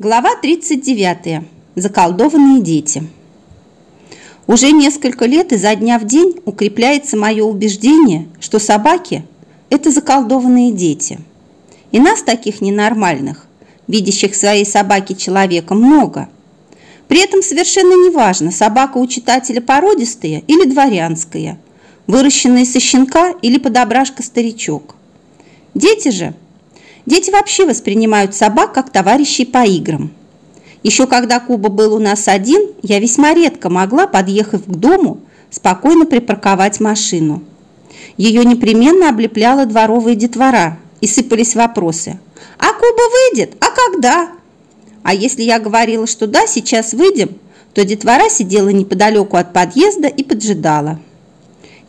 Глава 39. Заколдованные дети. Уже несколько лет изо дня в день укрепляется мое убеждение, что собаки – это заколдованные дети. И нас, таких ненормальных, видящих своей собаки человека, много. При этом совершенно неважно, собака у читателя породистая или дворянская, выращенная со щенка или подобрашка-старичок. Дети же – Дети вообще воспринимают собак как товарищей по играм. Еще когда Куба был у нас один, я весьма редко могла, подъехав к дому, спокойно припарковать машину. Ее непременно облепляла дворовая детвора, и сыпались вопросы. «А Куба выйдет? А когда?» А если я говорила, что да, сейчас выйдем, то детвора сидела неподалеку от подъезда и поджидала.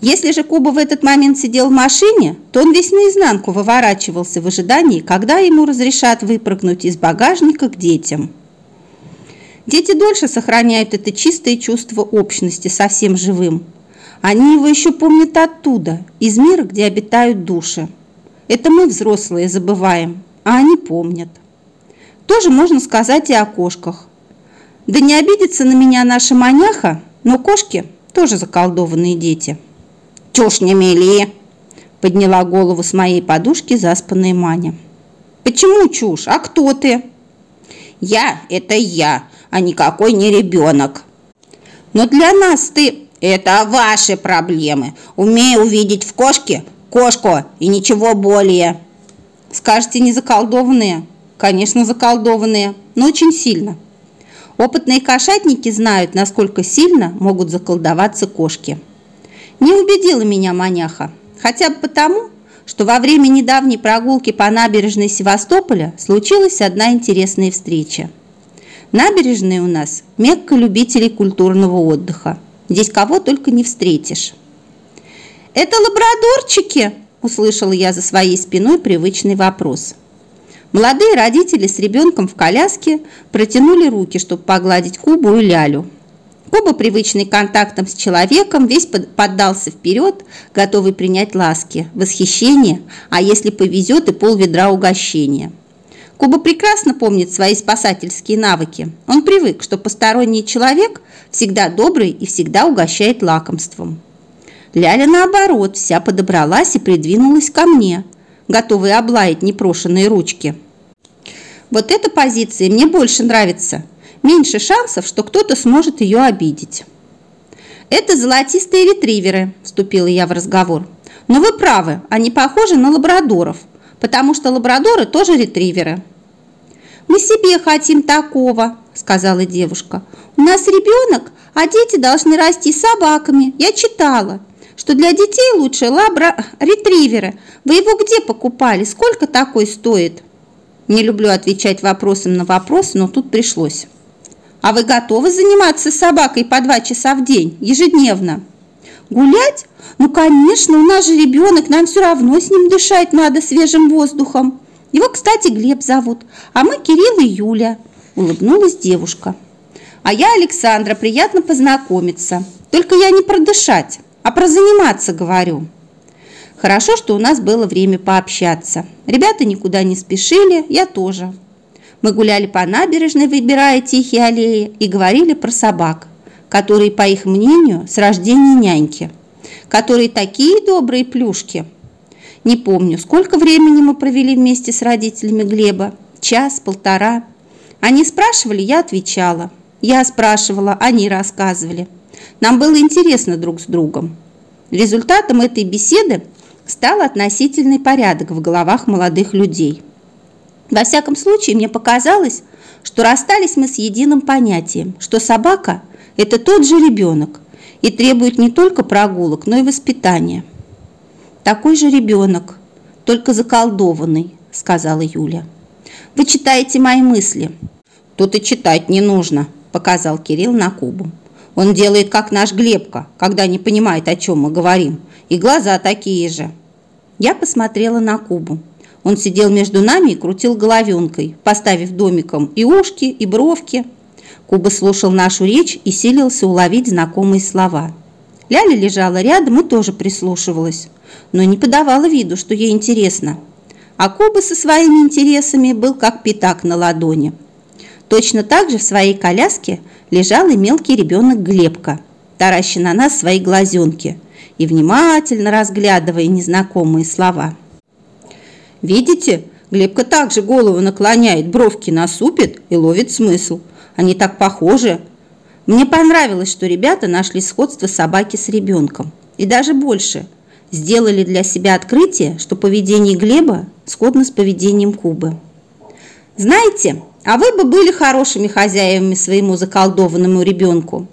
Если же Куба в этот момент сидел в машине, то он весь наизнанку выворачивался в ожидании, когда ему разрешат выпрыгнуть из багажника к детям. Дети дольше сохраняют это чистое чувство общности со всем живым. Они его еще помнят оттуда, из мира, где обитают души. Это мы, взрослые, забываем, а они помнят. Тоже можно сказать и о кошках. Да не обидится на меня наша маняха, но кошки тоже заколдованные дети. «Чушь не мели!» – подняла голову с моей подушки заспанная Маня. «Почему чушь? А кто ты?» «Я – это я, а никакой не ребенок». «Но для нас ты...» «Это ваши проблемы. Умею увидеть в кошке кошку и ничего более». «Скажете, не заколдованные?» «Конечно, заколдованные, но очень сильно». Опытные кошатники знают, насколько сильно могут заколдоваться кошки. Не убедила меня маняха, хотя бы потому, что во время недавней прогулки по набережной Севастополя случилась одна интересная встреча. Набережная у нас – мекка любителей культурного отдыха. Здесь кого только не встретишь. «Это лабрадорчики!» – услышала я за своей спиной привычный вопрос. Молодые родители с ребенком в коляске протянули руки, чтобы погладить Кубу и Лялю. Коба, привычный контактом с человеком, весь поддался вперед, готовый принять ласки, восхищение, а если повезет и пол ведра угощения. Куба прекрасно помнит свои спасательские навыки. Он привык, что посторонний человек всегда добрый и всегда угощает лакомством. Ляля, наоборот, вся подобралась и придвинулась ко мне, готовая облаять непрошенные ручки. Вот эта позиция мне больше нравится – меньше шансов, что кто-то сможет ее обидеть. «Это золотистые ретриверы», – вступила я в разговор. «Но вы правы, они похожи на лабрадоров, потому что лабрадоры тоже ретриверы». «Мы себе хотим такого», – сказала девушка. «У нас ребенок, а дети должны расти собаками. Я читала, что для детей лучше лабра... ретриверы. Вы его где покупали? Сколько такой стоит?» Не люблю отвечать вопросом на вопрос, но тут пришлось. А вы готовы заниматься собакой по два часа в день, ежедневно? Гулять? Ну, конечно, у нас же ребенок, нам все равно с ним дышать надо свежим воздухом. Его, кстати, Глеб зовут, а мы Кирилл и Юля, улыбнулась девушка. А я Александра, приятно познакомиться. Только я не про дышать, а про заниматься говорю. Хорошо, что у нас было время пообщаться. Ребята никуда не спешили, я тоже. Мы гуляли по набережной, выбирая тихие аллеи, и говорили про собак, которые, по их мнению, с рождения няньки, которые такие добрые плюшки. Не помню, сколько времени мы провели вместе с родителями Глеба, час, полтора. Они спрашивали, я отвечала. Я спрашивала, они рассказывали. Нам было интересно друг с другом. Результатом этой беседы стал относительный порядок в головах молодых людей – во всяком случае, мне показалось, что расстались мы с единым понятием, что собака – это тот же ребенок и требует не только прогулок, но и воспитания. «Такой же ребенок, только заколдованный», – сказала Юля. «Вы читаете мои мысли». «Тут и читать не нужно», – показал Кирилл на Кубу. «Он делает, как наш Глебка, когда не понимает, о чем мы говорим, и глаза такие же». Я посмотрела на Кубу. Он сидел между нами и крутил головенкой, поставив домиком и ушки, и бровки. Куба слушал нашу речь и силился уловить знакомые слова. Ляля лежала рядом и тоже прислушивалась, но не подавала виду, что ей интересно. А Куба со своими интересами был как пятак на ладони. Точно так же в своей коляске лежал и мелкий ребенок Глебка, тараща на нас свои глазенки и внимательно разглядывая незнакомые слова. «Видите, Глебка также голову наклоняет, бровки насупит и ловит смысл. Они так похожи. Мне понравилось, что ребята нашли сходство собаки с ребенком. И даже больше. Сделали для себя открытие, что поведение Глеба сходно с поведением Кубы. Знаете, а вы бы были хорошими хозяевами своему заколдованному ребенку.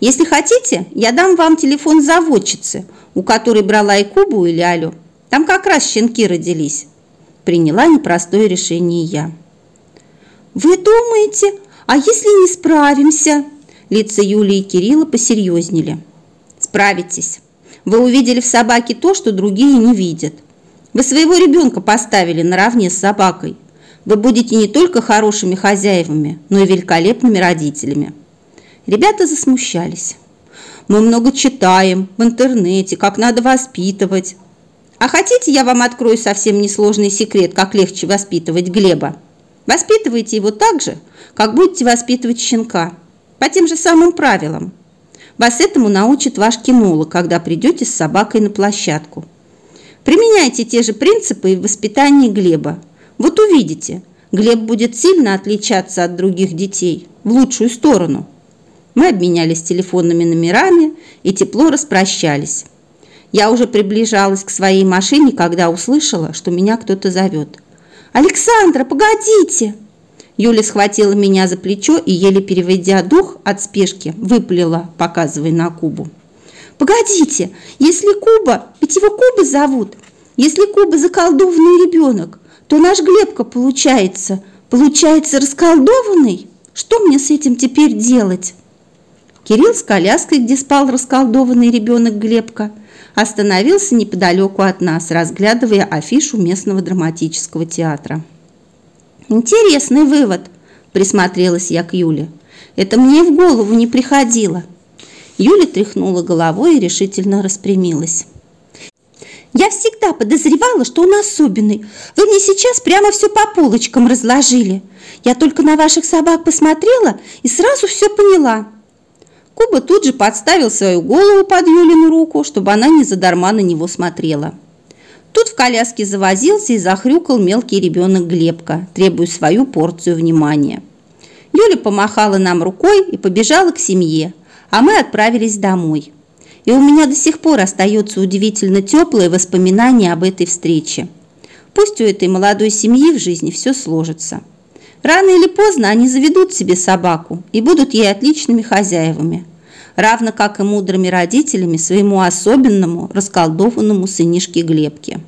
Если хотите, я дам вам телефон заводчицы, у которой брала и Кубу, и Лялю. Там как раз щенки родились приняла непростое решение я. «Вы думаете, а если не справимся?» Лица Юлии и Кирилла посерьезнели. «Справитесь. Вы увидели в собаке то, что другие не видят. Вы своего ребенка поставили наравне с собакой. Вы будете не только хорошими хозяевами, но и великолепными родителями». Ребята засмущались. «Мы много читаем в интернете, как надо воспитывать. А хотите, я вам открою совсем несложный секрет, как легче воспитывать Глеба? Воспитывайте его так же, как будете воспитывать щенка, по тем же самым правилам. Вас этому научит ваш кинолог, когда придете с собакой на площадку. Применяйте те же принципы и в воспитании Глеба. Вот увидите, Глеб будет сильно отличаться от других детей, в лучшую сторону. Мы обменялись телефонными номерами и тепло распрощались. Я уже приближалась к своей машине, когда услышала, что меня кто-то зовет. «Александра, погодите!» Юля схватила меня за плечо и, еле переведя дух от спешки, выплела, показывая на Кубу. «Погодите, если Куба, ведь его Куба зовут, если Куба заколдованный ребенок, то наш Глебка получается, получается расколдованный? Что мне с этим теперь делать?» Кирилл с коляской, где спал расколдованный ребенок Глебка, остановился неподалеку от нас, разглядывая афишу местного драматического театра. «Интересный вывод», – присмотрелась я к Юле. «Это мне в голову не приходило». Юля тряхнула головой и решительно распрямилась. «Я всегда подозревала, что он особенный. Вы мне сейчас прямо все по полочкам разложили. Я только на ваших собак посмотрела и сразу все поняла. Куба тут же подставил свою голову под Юлину руку, чтобы она не задарма на него смотрела. Тут в коляске завозился и захрюкал мелкий ребенок Глебка, требуя свою порцию внимания. Юля помахала нам рукой и побежала к семье, а мы отправились домой. И у меня до сих пор остается удивительно теплое воспоминание об этой встрече. Пусть у этой молодой семьи в жизни все сложится. Рано или поздно они заведут себе собаку и будут ей отличными хозяевами, равно как и мудрыми родителями своему особенному расколдованному сынишке Глебке.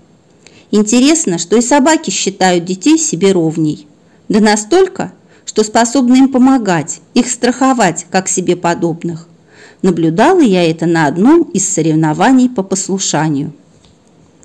Интересно, что и собаки считают детей себе ровней. Да настолько, что способны им помогать, их страховать, как себе подобных. Наблюдала я это на одном из соревнований по послушанию –